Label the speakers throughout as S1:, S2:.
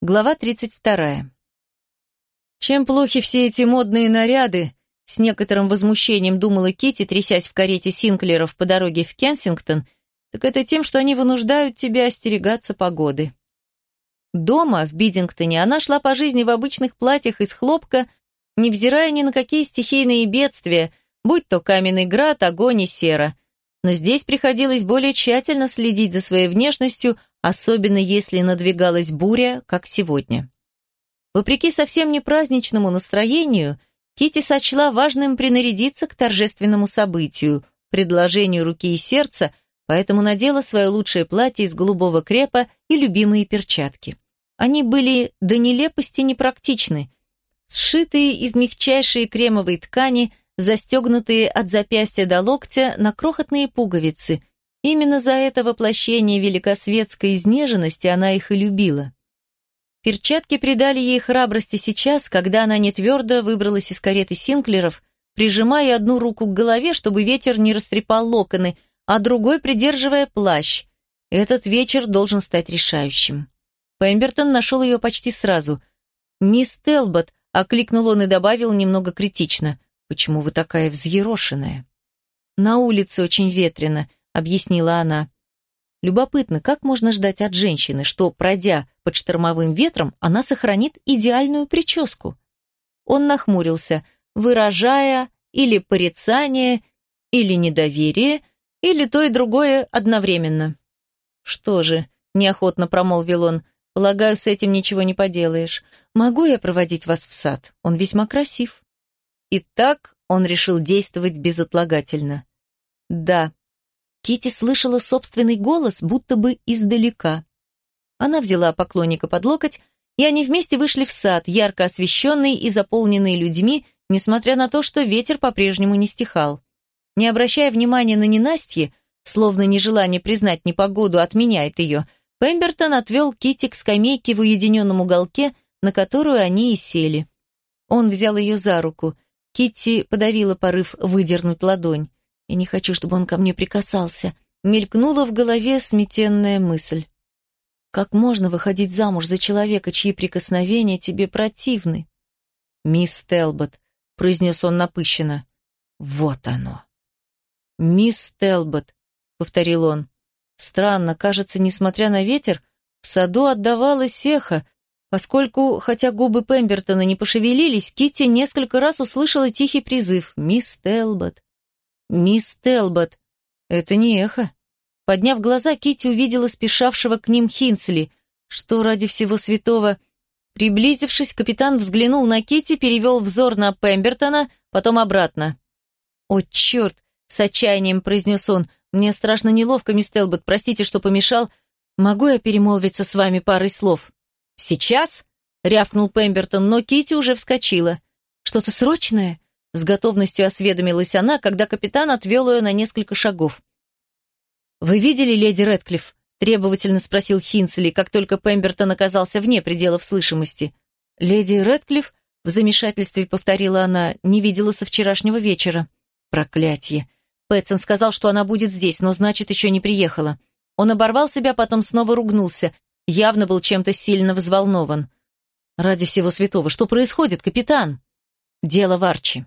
S1: Глава 32. Чем плохи все эти модные наряды, с некоторым возмущением думала Кити, трясясь в карете Синклеров по дороге в Кенсингтон, так это тем, что они вынуждают тебя остерегаться погоды. Дома, в Бидингтоне, она шла по жизни в обычных платьях из хлопка, невзирая ни на какие стихийные бедствия, будь то каменный град, огонь и сера. Но здесь приходилось более тщательно следить за своей внешностью, особенно если надвигалась буря, как сегодня. Вопреки совсем не праздничному настроению, Кити сочла важным принарядиться к торжественному событию, предложению руки и сердца, поэтому надела свое лучшее платье из голубого крепа и любимые перчатки. Они были до нелепости непрактичны, сшитые из мягчайшей кремовой ткани, застегнутые от запястья до локтя на крохотные пуговицы, Именно за это воплощение великосветской изнеженности она их и любила. Перчатки придали ей храбрости сейчас, когда она не твердо выбралась из кареты Синклеров, прижимая одну руку к голове, чтобы ветер не растрепал локоны, а другой придерживая плащ. Этот вечер должен стать решающим. Пембертон нашел ее почти сразу. «Мисс Телбот», — окликнул он и добавил немного критично, «почему вы такая взъерошенная?» «На улице очень ветрено», объяснила она. Любопытно, как можно ждать от женщины, что, пройдя под штормовым ветром, она сохранит идеальную прическу? Он нахмурился, выражая или порицание, или недоверие, или то и другое одновременно. «Что же», — неохотно промолвил он, — «полагаю, с этим ничего не поделаешь. Могу я проводить вас в сад? Он весьма красив». И так он решил действовать безотлагательно. «Да», Кити слышала собственный голос, будто бы издалека. Она взяла поклонника под локоть, и они вместе вышли в сад, ярко освещенный и заполненный людьми, несмотря на то, что ветер по-прежнему не стихал. Не обращая внимания на ненастье, словно нежелание признать непогоду отменяет ее, Пембертон отвел Кити к скамейке в уединенном уголке, на которую они и сели. Он взял ее за руку. Китти подавила порыв выдернуть ладонь. Я не хочу, чтобы он ко мне прикасался. Мелькнула в голове сметенная мысль. Как можно выходить замуж за человека, чьи прикосновения тебе противны? Мисс Телбот, произнес он напыщенно. Вот оно. Мисс Телбот, повторил он. Странно, кажется, несмотря на ветер, в саду отдавалось эхо, поскольку, хотя губы Пембертона не пошевелились, Китти несколько раз услышала тихий призыв «Мисс Телбот». «Мисс Телбот!» «Это не эхо». Подняв глаза, Кити увидела спешавшего к ним Хинсли. Что ради всего святого... Приблизившись, капитан взглянул на Кити, перевел взор на Пембертона, потом обратно. «О, черт!» — с отчаянием произнес он. «Мне страшно неловко, мисс Телбот, простите, что помешал. Могу я перемолвиться с вами парой слов?» «Сейчас?» — рявкнул Пембертон, но Кити уже вскочила. «Что-то срочное?» С готовностью осведомилась она, когда капитан отвел ее на несколько шагов. «Вы видели леди Рэдклифф?» – требовательно спросил Хинсли, как только Пембертон оказался вне пределов слышимости. «Леди Рэдклифф?» – в замешательстве повторила она, не видела со вчерашнего вечера. «Проклятье!» Пэтсон сказал, что она будет здесь, но значит, еще не приехала. Он оборвал себя, потом снова ругнулся. Явно был чем-то сильно взволнован. «Ради всего святого, что происходит, капитан?» «Дело в Арчи.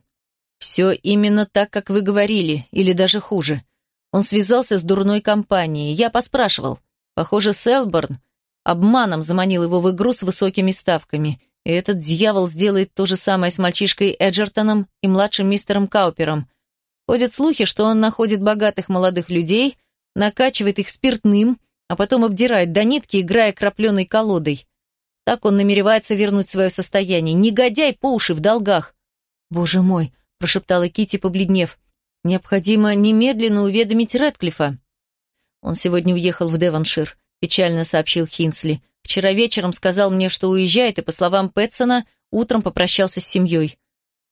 S1: «Все именно так, как вы говорили, или даже хуже. Он связался с дурной компанией. Я поспрашивал. Похоже, Селборн обманом заманил его в игру с высокими ставками. И этот дьявол сделает то же самое с мальчишкой Эджертоном и младшим мистером Каупером. Ходят слухи, что он находит богатых молодых людей, накачивает их спиртным, а потом обдирает до нитки, играя крапленой колодой. Так он намеревается вернуть свое состояние. Негодяй по уши в долгах. Боже мой, прошептала Кити, побледнев. Необходимо немедленно уведомить Рэдклиффа. Он сегодня уехал в Девоншир, печально сообщил Хинсли. Вчера вечером сказал мне, что уезжает, и, по словам Пэтсона, утром попрощался с семьей.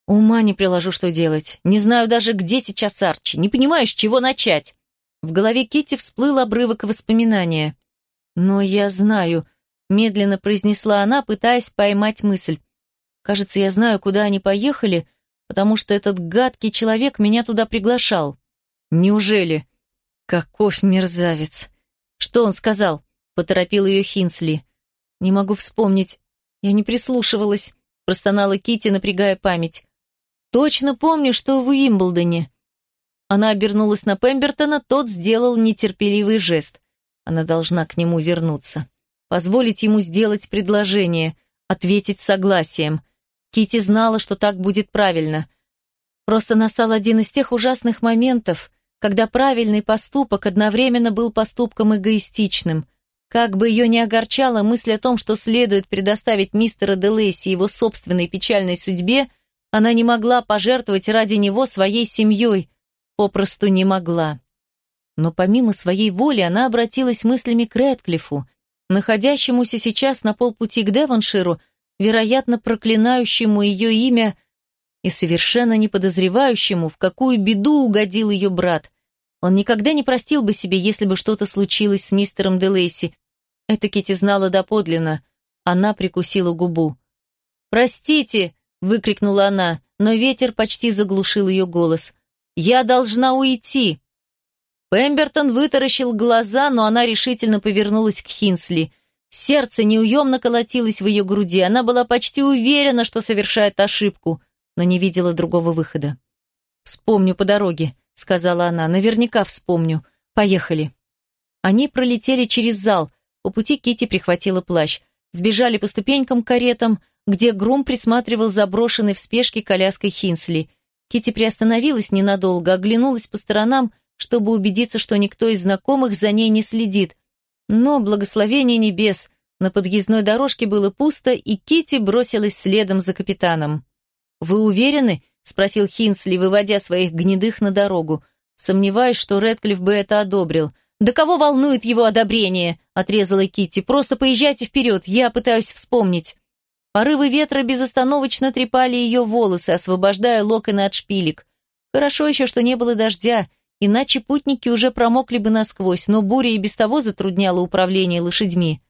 S1: Ума не приложу, что делать. Не знаю даже, где сейчас Арчи. Не понимаю, с чего начать. В голове Кити всплыл обрывок воспоминания. «Но я знаю», — медленно произнесла она, пытаясь поймать мысль. «Кажется, я знаю, куда они поехали, потому что этот гадкий человек меня туда приглашал. Неужели? Каков мерзавец! Что он сказал? Поторопил ее Хинсли. Не могу вспомнить. Я не прислушивалась, простонала Кити, напрягая память. Точно помню, что в Уимблдоне. Она обернулась на Пембертона, тот сделал нетерпеливый жест. Она должна к нему вернуться. Позволить ему сделать предложение, ответить согласием. Кити знала, что так будет правильно. Просто настал один из тех ужасных моментов, когда правильный поступок одновременно был поступком эгоистичным. Как бы ее ни огорчала мысль о том, что следует предоставить мистера Делейси его собственной печальной судьбе, она не могла пожертвовать ради него своей семьей, попросту не могла. Но помимо своей воли она обратилась мыслями к Рэдклиффу, находящемуся сейчас на полпути к Девонширу, вероятно, проклинающему ее имя и совершенно не подозревающему, в какую беду угодил ее брат. Он никогда не простил бы себе, если бы что-то случилось с мистером Делейси. Это Кити знала доподлинно. Она прикусила губу. «Простите!» — выкрикнула она, но ветер почти заглушил ее голос. «Я должна уйти!» Пембертон вытаращил глаза, но она решительно повернулась к Хинсли. Сердце неуемно колотилось в ее груди. Она была почти уверена, что совершает ошибку, но не видела другого выхода. «Вспомню по дороге», — сказала она. «Наверняка вспомню. Поехали». Они пролетели через зал. По пути Кити прихватила плащ. Сбежали по ступенькам каретам, где Грум присматривал заброшенный в спешке коляской Хинсли. Кити приостановилась ненадолго, оглянулась по сторонам, чтобы убедиться, что никто из знакомых за ней не следит. Но, благословение небес, на подъездной дорожке было пусто, и Кити бросилась следом за капитаном. «Вы уверены?» — спросил Хинсли, выводя своих гнедых на дорогу. Сомневаюсь, что Рэдклифф бы это одобрил. «Да кого волнует его одобрение?» — отрезала Кити. «Просто поезжайте вперед, я пытаюсь вспомнить». Порывы ветра безостановочно трепали ее волосы, освобождая локоны от шпилек. Хорошо еще, что не было дождя, иначе путники уже промокли бы насквозь, но буря и без того затрудняла управление лошадьми.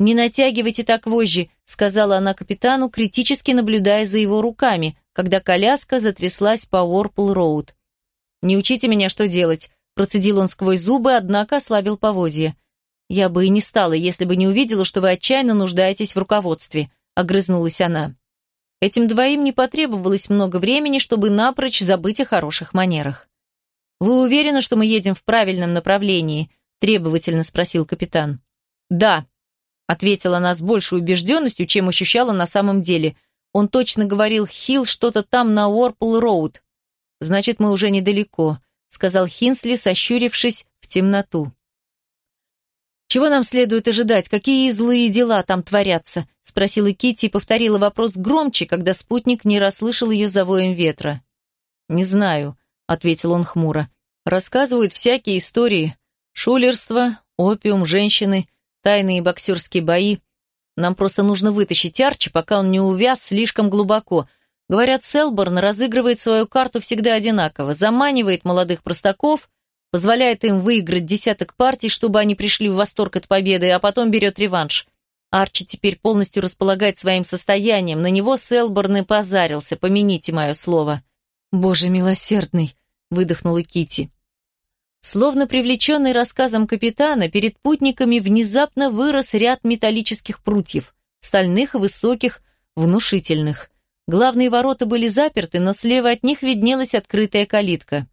S1: «Не натягивайте так вожжи», — сказала она капитану, критически наблюдая за его руками, когда коляска затряслась по Уорпл-Роуд. «Не учите меня, что делать», — процедил он сквозь зубы, однако ослабил поводья. «Я бы и не стала, если бы не увидела, что вы отчаянно нуждаетесь в руководстве», — огрызнулась она. Этим двоим не потребовалось много времени, чтобы напрочь забыть о хороших манерах. «Вы уверены, что мы едем в правильном направлении?» – требовательно спросил капитан. «Да», – ответила она с большей убежденностью, чем ощущала на самом деле. Он точно говорил «Хилл что-то там на Уорпл-Роуд». «Значит, мы уже недалеко», – сказал Хинсли, сощурившись в темноту. «Чего нам следует ожидать? Какие злые дела там творятся?» – спросила Китти и повторила вопрос громче, когда спутник не расслышал ее завоем ветра. «Не знаю», – ответил он хмуро. «Рассказывают всякие истории. Шулерство, опиум, женщины, тайные боксерские бои. Нам просто нужно вытащить Арчи, пока он не увяз слишком глубоко. Говорят, Селборн разыгрывает свою карту всегда одинаково, заманивает молодых простаков, позволяет им выиграть десяток партий, чтобы они пришли в восторг от победы, а потом берет реванш. Арчи теперь полностью располагает своим состоянием, на него Селборн и позарился, помяните мое слово. «Боже милосердный!» — выдохнула Кити. Словно привлеченный рассказом капитана, перед путниками внезапно вырос ряд металлических прутьев, стальных, высоких, внушительных. Главные ворота были заперты, но слева от них виднелась открытая калитка.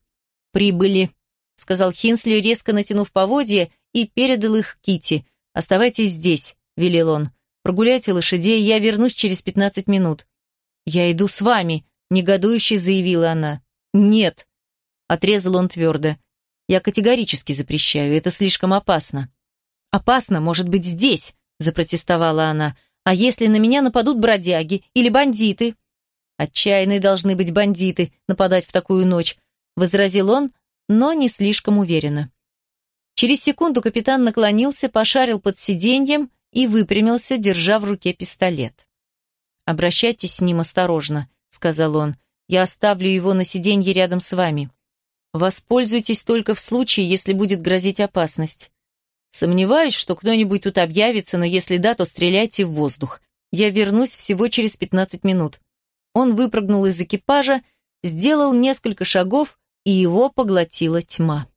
S1: «Прибыли», сказал Хинсли, резко натянув поводья, и передал их Кити. «Оставайтесь здесь», — велел он. «Прогуляйте лошадей, я вернусь через пятнадцать минут». «Я иду с вами», — негодующе заявила она. «Нет», — отрезал он твердо. «Я категорически запрещаю, это слишком опасно». «Опасно, может быть, здесь», — запротестовала она. «А если на меня нападут бродяги или бандиты?» «Отчаянные должны быть бандиты, нападать в такую ночь», — возразил он, но не слишком уверенно. Через секунду капитан наклонился, пошарил под сиденьем и выпрямился, держа в руке пистолет. «Обращайтесь с ним осторожно», — сказал он. «Я оставлю его на сиденье рядом с вами. Воспользуйтесь только в случае, если будет грозить опасность. Сомневаюсь, что кто-нибудь тут объявится, но если да, то стреляйте в воздух. Я вернусь всего через 15 минут». Он выпрыгнул из экипажа, сделал несколько шагов и его поглотила тьма.